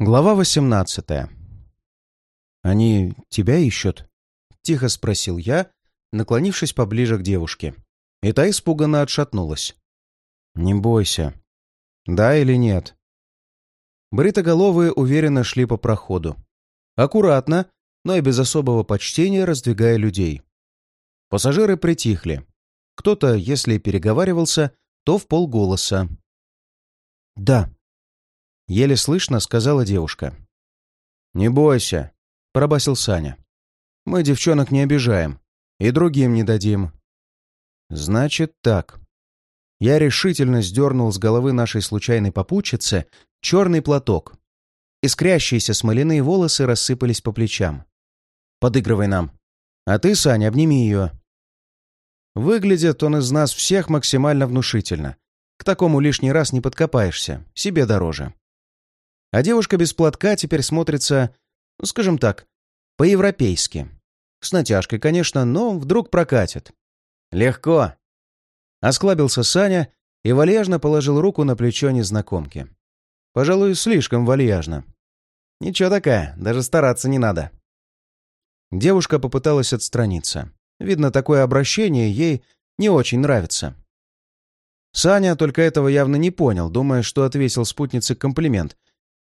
Глава восемнадцатая. «Они тебя ищут?» — тихо спросил я, наклонившись поближе к девушке. И та испуганно отшатнулась. «Не бойся. Да или нет?» Бритоголовые уверенно шли по проходу. Аккуратно, но и без особого почтения раздвигая людей. Пассажиры притихли. Кто-то, если переговаривался, то в полголоса. «Да», — еле слышно сказала девушка. «Не бойся», — пробасил Саня. «Мы девчонок не обижаем и другим не дадим». «Значит так». Я решительно сдернул с головы нашей случайной попутчицы черный платок. Искрящиеся смоляные волосы рассыпались по плечам. «Подыгрывай нам. А ты, Саня, обними ее». Выглядит он из нас всех максимально внушительно. К такому лишний раз не подкопаешься, себе дороже. А девушка без платка теперь смотрится, ну, скажем так, по-европейски. С натяжкой, конечно, но вдруг прокатит. Легко. Осклабился Саня и вальяжно положил руку на плечо незнакомки. Пожалуй, слишком вальяжно. Ничего такая, даже стараться не надо. Девушка попыталась отстраниться. Видно, такое обращение ей не очень нравится. Саня только этого явно не понял, думая, что отвесил спутнице комплимент,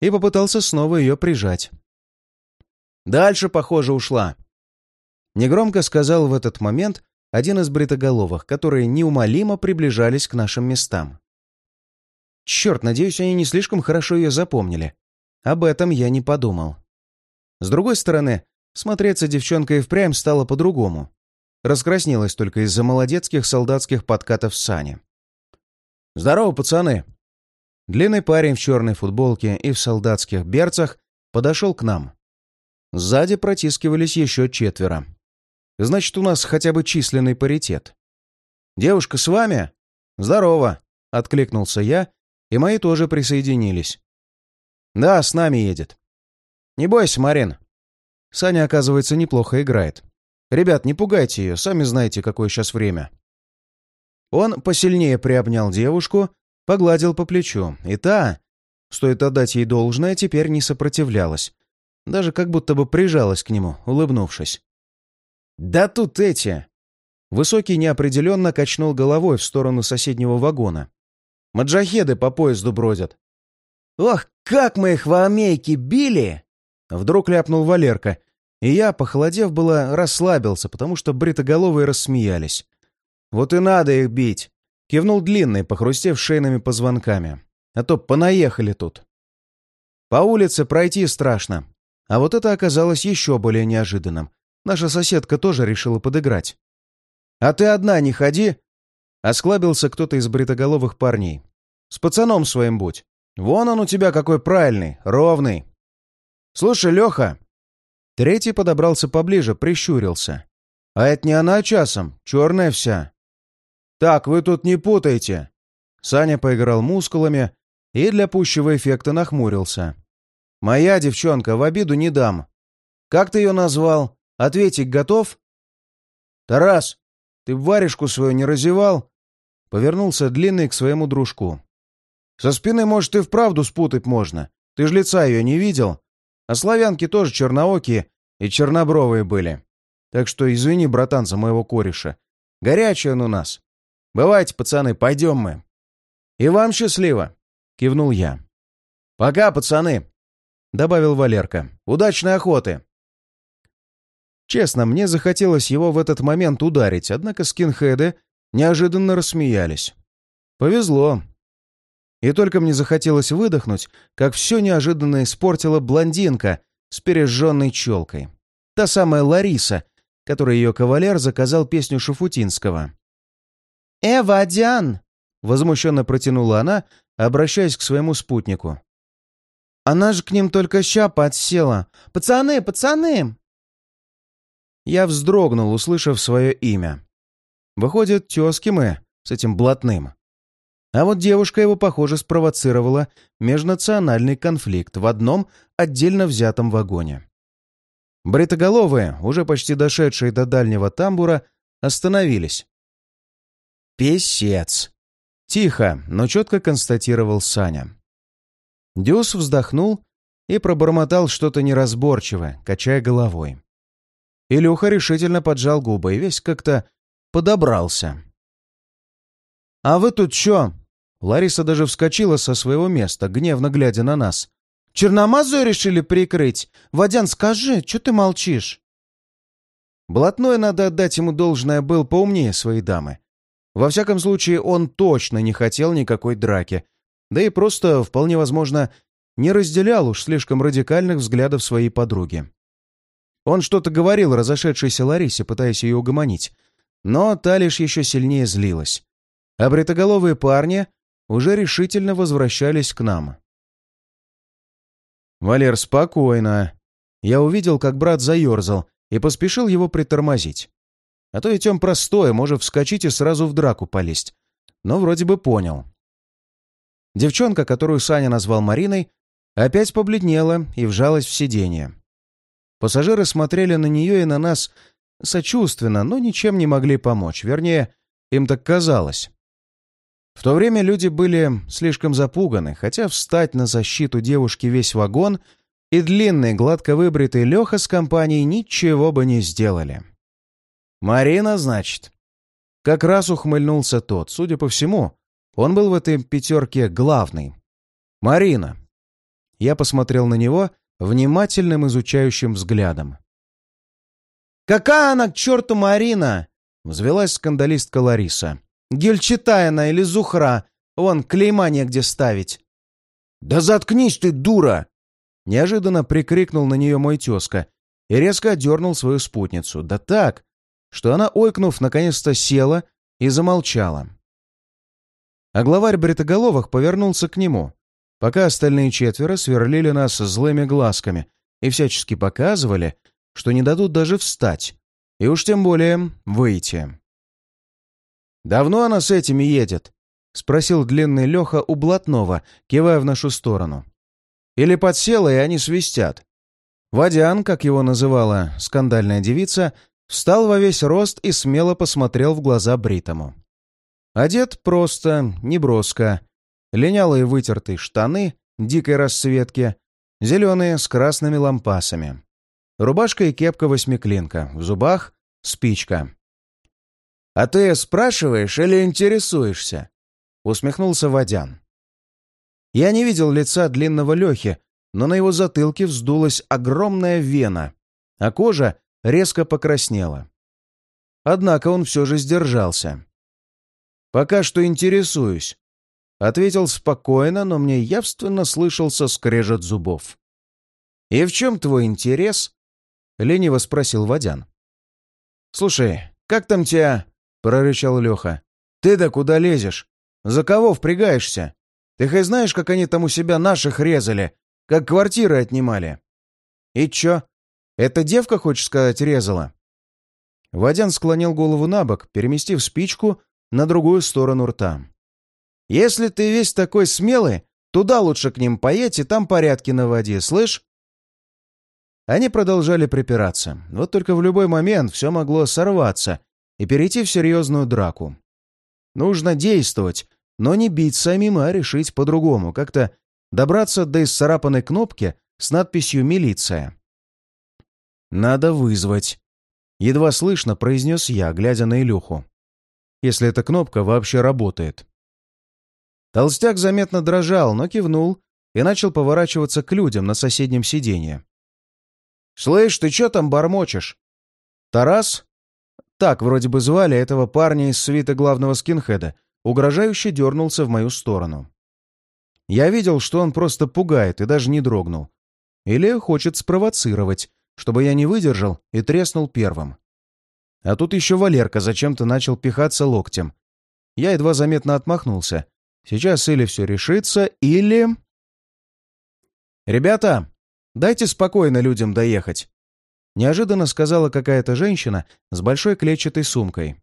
и попытался снова ее прижать. «Дальше, похоже, ушла», — негромко сказал в этот момент один из бритоголовых, которые неумолимо приближались к нашим местам. Черт, надеюсь, они не слишком хорошо ее запомнили. Об этом я не подумал. С другой стороны, смотреться девчонка и впрямь стало по-другому. Раскраснелась только из-за молодецких солдатских подкатов Сани. «Здорово, пацаны!» Длинный парень в черной футболке и в солдатских берцах подошел к нам. Сзади протискивались еще четверо. Значит, у нас хотя бы численный паритет. «Девушка с вами?» «Здорово!» — откликнулся я, и мои тоже присоединились. «Да, с нами едет». «Не бойся, Марин». Саня, оказывается, неплохо играет. «Ребят, не пугайте ее, сами знаете, какое сейчас время». Он посильнее приобнял девушку Погладил по плечу, и та, стоит отдать ей должное, теперь не сопротивлялась. Даже как будто бы прижалась к нему, улыбнувшись. «Да тут эти!» Высокий неопределенно качнул головой в сторону соседнего вагона. «Маджахеды по поезду бродят». «Ох, как мы их в Амейке били!» Вдруг ляпнул Валерка, и я, похолодев было, расслабился, потому что бритоголовые рассмеялись. «Вот и надо их бить!» Кивнул длинный, похрустев шейными позвонками. А то понаехали тут. По улице пройти страшно. А вот это оказалось еще более неожиданным. Наша соседка тоже решила подыграть. «А ты одна не ходи!» Осклабился кто-то из бритоголовых парней. «С пацаном своим будь. Вон он у тебя какой правильный, ровный. Слушай, Леха!» Третий подобрался поближе, прищурился. «А это не она часом, черная вся. «Так, вы тут не путайте!» Саня поиграл мускулами и для пущего эффекта нахмурился. «Моя девчонка, в обиду не дам. Как ты ее назвал? Ответик готов?» «Тарас, ты варежку свою не разевал?» Повернулся длинный к своему дружку. «Со спины, может, и вправду спутать можно. Ты ж лица ее не видел. А славянки тоже черноокие и чернобровые были. Так что извини, братан, за моего кореша. Горячий он у нас. Бывайте, пацаны, пойдем мы. И вам счастливо, кивнул я. Пока, пацаны, добавил Валерка. Удачной охоты. Честно, мне захотелось его в этот момент ударить, однако скинхеды неожиданно рассмеялись. Повезло. И только мне захотелось выдохнуть, как все неожиданно испортила блондинка с пережженной челкой. Та самая Лариса, которой ее кавалер заказал песню Шафутинского. «Эва, Диан!» — возмущенно протянула она, обращаясь к своему спутнику. «Она же к ним только ща подсела! Пацаны, пацаны!» Я вздрогнул, услышав свое имя. Выходит, тезки мы с этим блатным. А вот девушка его, похоже, спровоцировала межнациональный конфликт в одном отдельно взятом вагоне. Бритоголовые, уже почти дошедшие до дальнего тамбура, остановились. «Песец!» Тихо, но четко констатировал Саня. Дюс вздохнул и пробормотал что-то неразборчивое, качая головой. Илюха решительно поджал губы и весь как-то подобрался. «А вы тут чё?» Лариса даже вскочила со своего места, гневно глядя на нас. «Черномазую решили прикрыть? Водян, скажи, чё ты молчишь?» Блатной, надо отдать ему должное, был поумнее своей дамы. Во всяком случае, он точно не хотел никакой драки, да и просто, вполне возможно, не разделял уж слишком радикальных взглядов своей подруги. Он что-то говорил разошедшейся Ларисе, пытаясь ее угомонить, но та лишь еще сильнее злилась. А бритоголовые парни уже решительно возвращались к нам. «Валер, спокойно!» Я увидел, как брат заерзал, и поспешил его притормозить. А то ведь он простой, может вскочить и сразу в драку полезть. Но вроде бы понял. Девчонка, которую Саня назвал Мариной, опять побледнела и вжалась в сиденье. Пассажиры смотрели на нее и на нас сочувственно, но ничем не могли помочь. Вернее, им так казалось. В то время люди были слишком запуганы, хотя встать на защиту девушки весь вагон и длинный, гладко выбритый Леха с компанией ничего бы не сделали. «Марина, значит?» Как раз ухмыльнулся тот. Судя по всему, он был в этой пятерке главный. «Марина!» Я посмотрел на него внимательным изучающим взглядом. «Какая она к черту Марина?» — взвелась скандалистка Лариса. «Гельчатая или Зухра? Вон, клейма негде ставить». «Да заткнись ты, дура!» Неожиданно прикрикнул на нее мой тезка и резко отдернул свою спутницу. Да так, что она, ойкнув, наконец-то села и замолчала. А главарь бритоголовых повернулся к нему, пока остальные четверо сверлили нас злыми глазками и всячески показывали, что не дадут даже встать, и уж тем более выйти. «Давно она с этими едет?» — спросил длинный Леха у блатного, кивая в нашу сторону. «Или подсела, и они свистят?» Вадян, как его называла скандальная девица, встал во весь рост и смело посмотрел в глаза Бритому. Одет просто, неброско. Линялые вытертые штаны дикой расцветки, зеленые с красными лампасами. Рубашка и кепка восьмиклинка, в зубах спичка. «А ты спрашиваешь или интересуешься?» — усмехнулся Вадян. Я не видел лица длинного Лехи, но на его затылке вздулась огромная вена, а кожа резко покраснела. Однако он все же сдержался. «Пока что интересуюсь», — ответил спокойно, но мне явственно слышался скрежет зубов. «И в чем твой интерес?» — лениво спросил Вадян. «Слушай, как там тебя?» — прорычал Леха. «Ты-то куда лезешь? За кого впрягаешься? Ты хоть знаешь, как они там у себя наших резали, как квартиры отнимали?» «И чё? Эта девка, хочешь сказать, резала?» Вадян склонил голову на бок, переместив спичку на другую сторону рта. «Если ты весь такой смелый, туда лучше к ним поедь и там порядки наводи, слышь?» Они продолжали припираться. Вот только в любой момент все могло сорваться и перейти в серьезную драку. Нужно действовать, но не бить самим, а решить по-другому, как-то добраться до исцарапанной кнопки с надписью «Милиция». «Надо вызвать», — едва слышно произнес я, глядя на Илюху если эта кнопка вообще работает. Толстяк заметно дрожал, но кивнул и начал поворачиваться к людям на соседнем сиденье. «Слышь, ты что там бормочешь?» Тарас, так вроде бы звали этого парня из свита главного скинхеда, угрожающе дернулся в мою сторону. Я видел, что он просто пугает и даже не дрогнул. Или хочет спровоцировать, чтобы я не выдержал и треснул первым. А тут еще Валерка зачем-то начал пихаться локтем. Я едва заметно отмахнулся. Сейчас или все решится, или... «Ребята, дайте спокойно людям доехать», — неожиданно сказала какая-то женщина с большой клетчатой сумкой.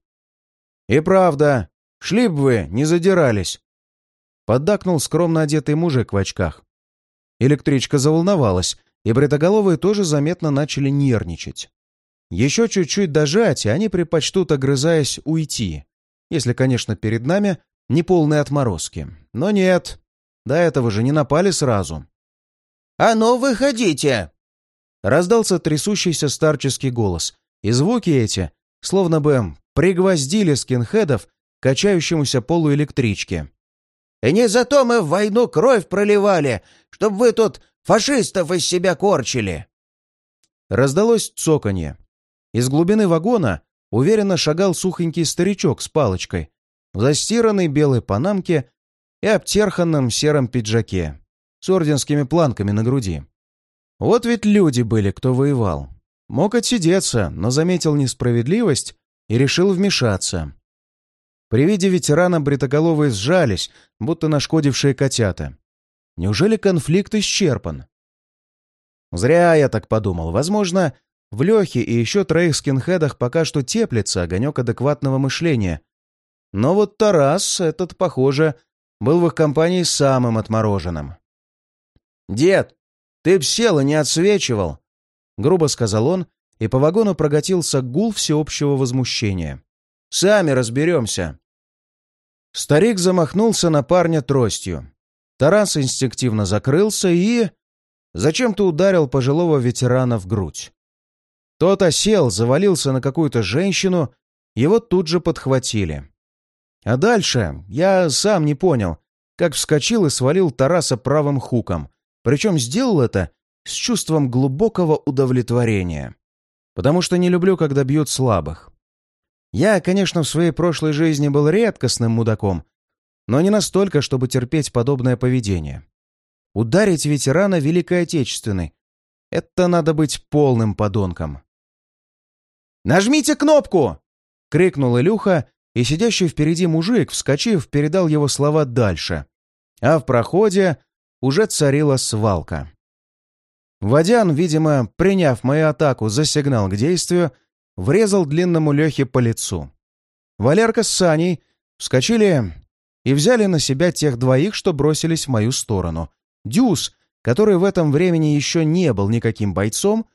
«И правда, шли бы вы, не задирались», — поддакнул скромно одетый мужик в очках. Электричка заволновалась, и бритоголовые тоже заметно начали нервничать. Еще чуть-чуть дожать, и они предпочтут, огрызаясь, уйти. Если, конечно, перед нами не полные отморозки. Но нет, до этого же не напали сразу. «А ну, выходите!» Раздался трясущийся старческий голос, и звуки эти словно бы пригвоздили скинхедов к качающемуся полу электрички. «И не зато мы в войну кровь проливали, чтобы вы тут фашистов из себя корчили!» Раздалось цоканье. Из глубины вагона уверенно шагал сухонький старичок с палочкой, в застиранной белой панамке и обтерханном сером пиджаке с орденскими планками на груди. Вот ведь люди были, кто воевал. Мог отсидеться, но заметил несправедливость и решил вмешаться. При виде ветерана бритоголовые сжались, будто нашкодившие котята. Неужели конфликт исчерпан? Зря я так подумал. Возможно, в Лехе и еще троих скинхедах пока что теплится огонек адекватного мышления. Но вот Тарас, этот, похоже, был в их компании самым отмороженным. «Дед, ты б сел и не отсвечивал!» — грубо сказал он, и по вагону прокатился гул всеобщего возмущения. «Сами разберемся!» Старик замахнулся на парня тростью. Тарас инстинктивно закрылся и... Зачем-то ударил пожилого ветерана в грудь. Тот осел, завалился на какую-то женщину, его тут же подхватили. А дальше я сам не понял, как вскочил и свалил Тараса правым хуком, причем сделал это с чувством глубокого удовлетворения. Потому что не люблю, когда бьют слабых. Я, конечно, в своей прошлой жизни был редкостным мудаком, но не настолько, чтобы терпеть подобное поведение. Ударить ветерана Великой Отечественной — это надо быть полным подонком. «Нажмите кнопку!» — крикнул Илюха, и сидящий впереди мужик, вскочив, передал его слова дальше. А в проходе уже царила свалка. Водян, видимо, приняв мою атаку за сигнал к действию, врезал длинному Лехе по лицу. Валерка с Саней вскочили и взяли на себя тех двоих, что бросились в мою сторону. Дюс, который в этом времени еще не был никаким бойцом,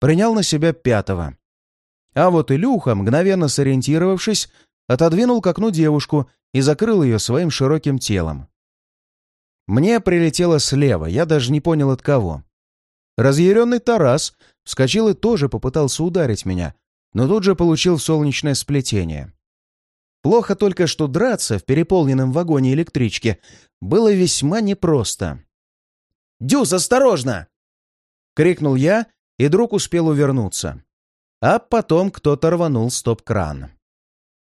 принял на себя пятого. А вот Илюха, мгновенно сориентировавшись, отодвинул к окну девушку и закрыл ее своим широким телом. Мне прилетело слева, я даже не понял от кого. Разъяренный Тарас вскочил и тоже попытался ударить меня, но тут же получил солнечное сплетение. Плохо только, что драться в переполненном вагоне электрички было весьма непросто. «Дюс, осторожно!» — крикнул я, и друг успел увернуться. А потом кто-то рванул стоп-кран.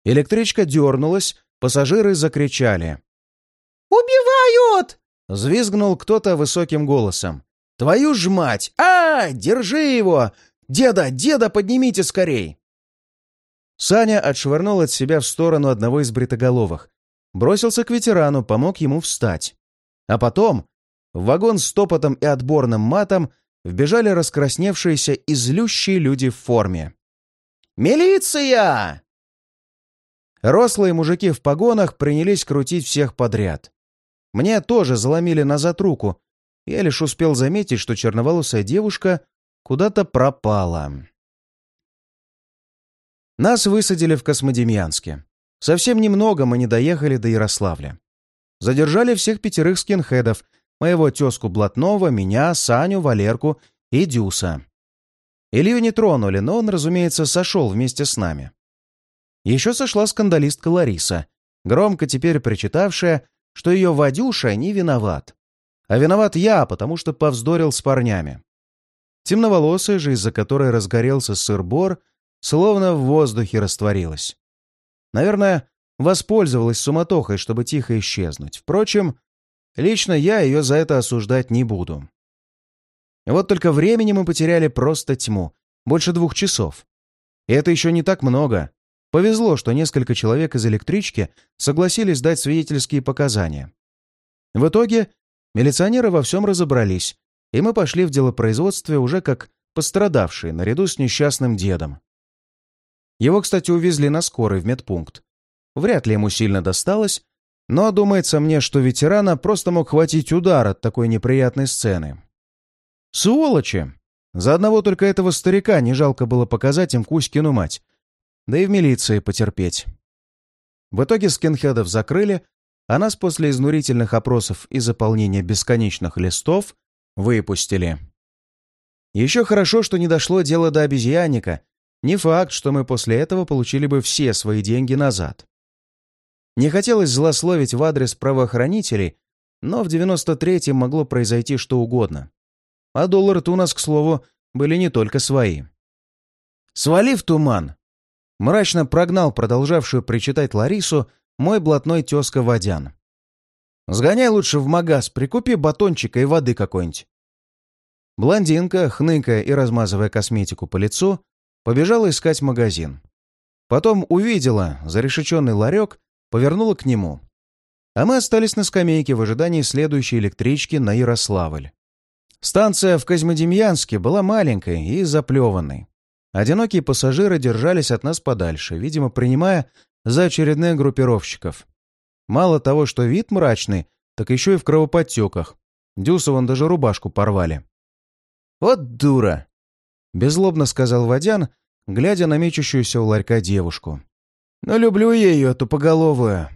Электричка дернулась, пассажиры закричали. «Убивают!» — взвизгнул кто-то высоким голосом. «Твою ж мать! А, держи его! Деда, деда, поднимите скорей!» Саня отшвырнул от себя в сторону одного из бритоголовых, бросился к ветерану, помог ему встать. А потом в вагон с топотом и отборным матом вбежали раскрасневшиеся и злющие люди в форме. «Милиция!» Рослые мужики в погонах принялись крутить всех подряд. Мне тоже заломили назад руку, я лишь успел заметить, что черноволосая девушка куда-то пропала. Нас высадили в Космодемьянске. Совсем немного мы не доехали до Ярославля. Задержали всех пятерых скинхедов, моего тезку Блатного, меня, Саню, Валерку и Дюса. Илью не тронули, но он, разумеется, сошел вместе с нами. Еще сошла скандалистка Лариса, громко теперь причитавшая, что ее Вадюша не виноват. А виноват я, потому что повздорил с парнями. Темноволосая же, из-за которой разгорелся сыр-бор, словно в воздухе растворилась. Наверное, воспользовалась суматохой, чтобы тихо исчезнуть. Впрочем, лично я ее за это осуждать не буду. Вот только времени мы потеряли просто тьму, больше двух часов. И это еще не так много. Повезло, что несколько человек из электрички согласились дать свидетельские показания. В итоге Милиционеры во всем разобрались, и мы пошли в делопроизводстве уже как пострадавшие, наряду с несчастным дедом. Его, кстати, увезли на скорой в медпункт. Вряд ли ему сильно досталось, но думается мне, что ветерана просто мог хватить удар от такой неприятной сцены. Сволочи! За одного только этого старика не жалко было показать им Кузькину мать, да и в милиции потерпеть. В итоге скинхедов закрыли, а нас после изнурительных опросов и заполнения бесконечных листов выпустили. Еще хорошо, что не дошло дело до обезьянника. Не факт, что мы после этого получили бы все свои деньги назад. Не хотелось злословить в адрес правоохранителей, но в 93-м могло произойти что угодно. А доллары-то у нас, к слову, были не только свои. Свалив туман, мрачно прогнал продолжавшую причитать Ларису мой блатной тезка Водян. «Сгоняй лучше в магаз, прикупи батончика и воды какой-нибудь». Блондинка, хныкая и размазывая косметику по лицу, побежала искать магазин. Потом увидела зарешеченный ларек, повернула к нему. А мы остались на скамейке в ожидании следующей электрички на Ярославль. Станция в Козьмодемьянске была маленькой и заплеванной. Одинокие пассажиры держались от нас подальше, видимо, принимая за очередных группировщиков. Мало того, что вид мрачный, так еще и в кровоподтеках. Дюсован даже рубашку порвали. «Вот дура!» — беззлобно сказал Водян, глядя на мечущуюся у ларька девушку. «Но люблю я ее, тупоголовую!»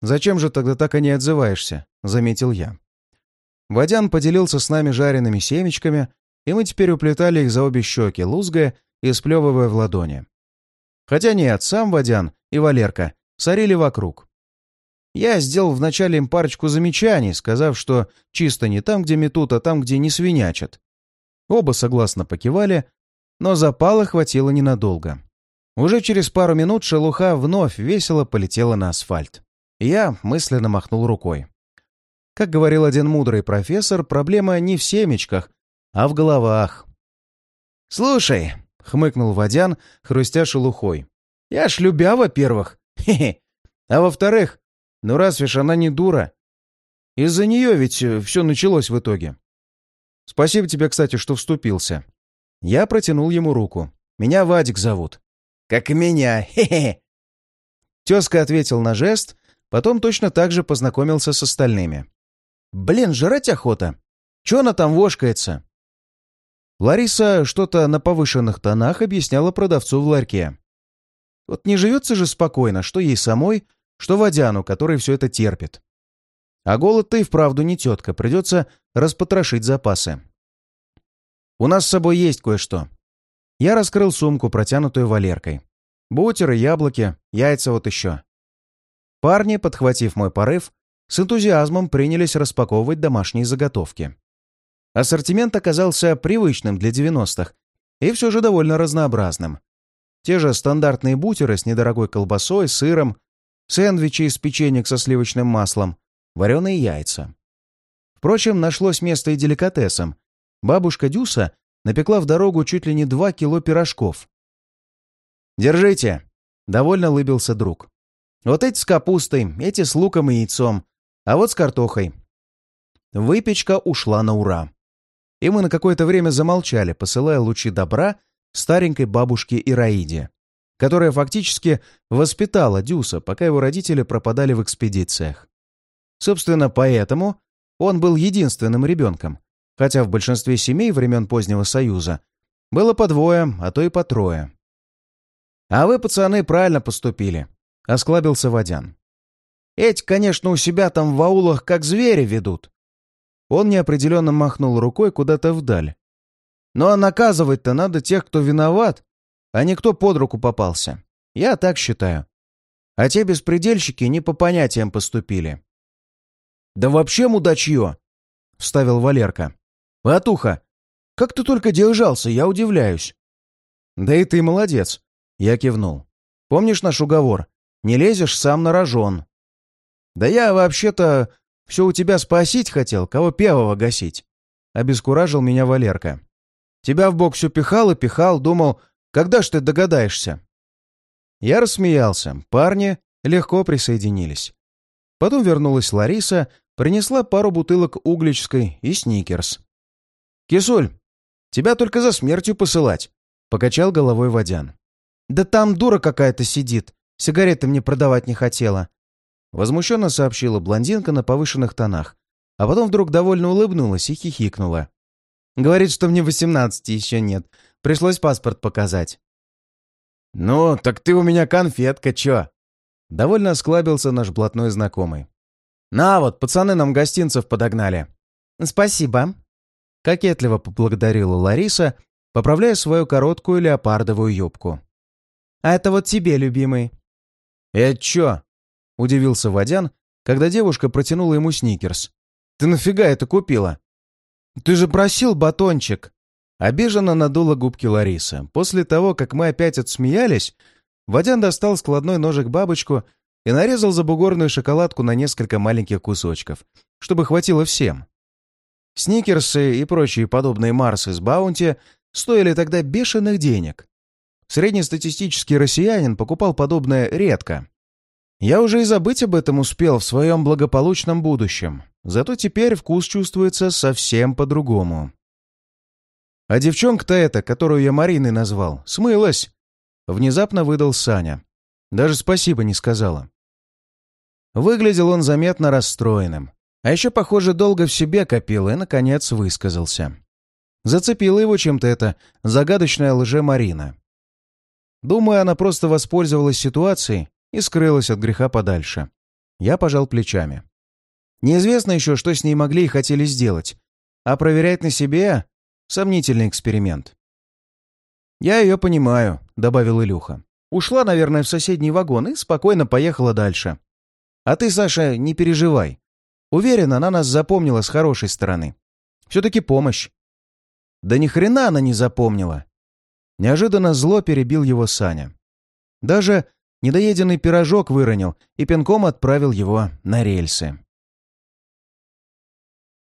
«Зачем же тогда так и не отзываешься?» — заметил я. Водян поделился с нами жареными семечками, и мы теперь уплетали их за обе щеки, лузгая и сплевывая в ладони. Хотя нет, сам Водян и Валерка сорили вокруг. Я сделал вначале им парочку замечаний, сказав, что чисто не там, где метут, а там, где не свинячат. Оба согласно покивали, но запала хватило ненадолго. Уже через пару минут шелуха вновь весело полетела на асфальт. Я мысленно махнул рукой. Как говорил один мудрый профессор, проблема не в семечках, а в головах. «Слушай», — хмыкнул Водян, хрустя шелухой, — «я ж любя, во-первых, а во-вторых, ну разве ж она не дура? Из-за нее ведь э, все началось в итоге. Спасибо тебе, кстати, что вступился. Я протянул ему руку. Меня Вадик зовут. Как и меня, хе-хе. Тезка ответил на жест, потом точно так же познакомился с остальными. Блин, жрать охота. Че она там вошкается? Лариса что-то на повышенных тонах объясняла продавцу в ларьке. Вот не живется же спокойно, что ей самой, что Водяну, который все это терпит. А голод-то и вправду не тетка, придется распотрошить запасы. У нас с собой есть кое-что. Я раскрыл сумку, протянутую Валеркой. Бутеры, яблоки, яйца вот еще. Парни, подхватив мой порыв, с энтузиазмом принялись распаковывать домашние заготовки. Ассортимент оказался привычным для 90-х и все же довольно разнообразным. Те же стандартные бутеры с недорогой колбасой, сыром, сэндвичи из печенек со сливочным маслом, вареные яйца. Впрочем, нашлось место и деликатесам. Бабушка Дюса напекла в дорогу чуть ли не два кило пирожков. «Держите!» — довольно улыбился друг. «Вот эти с капустой, эти с луком и яйцом, а вот с картохой. Выпечка ушла на ура. И мы на какое-то время замолчали, посылая лучи добра старенькой бабушке Ираиде, которая фактически воспитала Дюса, пока его родители пропадали в экспедициях. Собственно, поэтому он был единственным ребенком, хотя в большинстве семей времен позднего Союза было по двое, а то и по трое. «А вы, пацаны, правильно поступили», — осклабился Водян. Эти, конечно, у себя там в аулах как звери ведут. Он неопределенно махнул рукой куда-то вдаль. Ну а наказывать-то надо тех, кто виноват, а не кто под руку попался. Я так считаю. А те беспредельщики не по понятиям поступили. «Да вообще мудачье!» — вставил Валерка. «Ватуха, как ты только держался, я удивляюсь». «Да и ты молодец», — я кивнул. «Помнишь наш уговор? Не лезешь сам на рожон». «Да я вообще-то все у тебя спасить хотел, кого первого гасить», — обескуражил меня Валерка. «Тебя в бок все пихал и пихал, думал, когда ж ты догадаешься?» Я рассмеялся, парни легко присоединились. Потом вернулась Лариса, принесла пару бутылок угличской и сникерс. «Кисуль, тебя только за смертью посылать», — покачал головой Водян. «Да там дура какая-то сидит, сигареты мне продавать не хотела. Возмущенно сообщила блондинка на повышенных тонах, а потом вдруг довольно улыбнулась и хихикнула. Говорит, что мне восемнадцати еще нет. Пришлось паспорт показать. «Ну, так ты у меня конфетка, чё?» Довольно осклабился наш блатной знакомый. «На вот, пацаны нам гостинцев подогнали». «Спасибо». Кокетливо поблагодарила Лариса, поправляя свою короткую леопардовую юбку. «А это вот тебе, любимый». «Это чё?» — удивился Водян, когда девушка протянула ему сникерс. «Ты нафига это купила?» «Ты же просил батончик!» Обиженно надула губки Лариса. После того, как мы опять отсмеялись, Водян достал складной ножик бабочку и нарезал забугорную шоколадку на несколько маленьких кусочков, чтобы хватило всем. Сникерсы и прочие подобные Марсы с Баунти стоили тогда бешеных денег. Среднестатистический россиянин покупал подобное редко. Я уже и забыть об этом успел в своем благополучном будущем, зато теперь вкус чувствуется совсем по-другому. А девчонка-то эта, которую я Мариной назвал, смылась. Внезапно выдал Саня. Даже спасибо не сказала. Выглядел он заметно расстроенным. А еще, похоже, долго в себе копил и, наконец, высказался. Зацепила его чем-то эта загадочная лже-Марина. Думаю, она просто воспользовалась ситуацией и скрылась от греха подальше. Я пожал плечами. Неизвестно еще, что с ней могли и хотели сделать, а проверять на себе — сомнительный эксперимент. «Я ее понимаю», — добавил Илюха. «Ушла, наверное, в соседний вагон и спокойно поехала дальше. А ты, Саша, не переживай. Уверен, она нас запомнила с хорошей стороны. Все-таки помощь». «Да ни хрена она не запомнила!» Неожиданно зло перебил его Саня. Даже недоеденный пирожок выронил и пинком отправил его на рельсы.